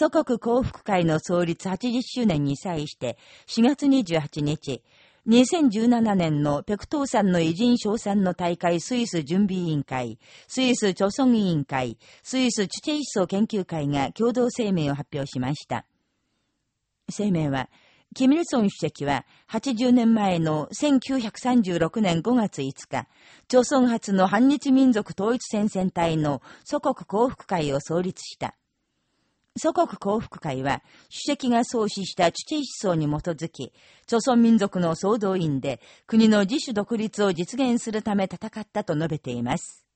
祖国幸福会の創立80周年に際して、4月28日、2017年のペクトーさんの偉人賞賛の大会スイス準備委員会、スイス著村委員会、スイスチュチェイ思想研究会が共同声明を発表しました。声明は、キミルソン主席は80年前の1936年5月5日、朝鮮初の反日民族統一戦線隊の祖国幸福会を創立した。祖国幸福会は、主席が創始した父思想に基づき、朝鮮民族の総動員で国の自主独立を実現するため戦ったと述べています。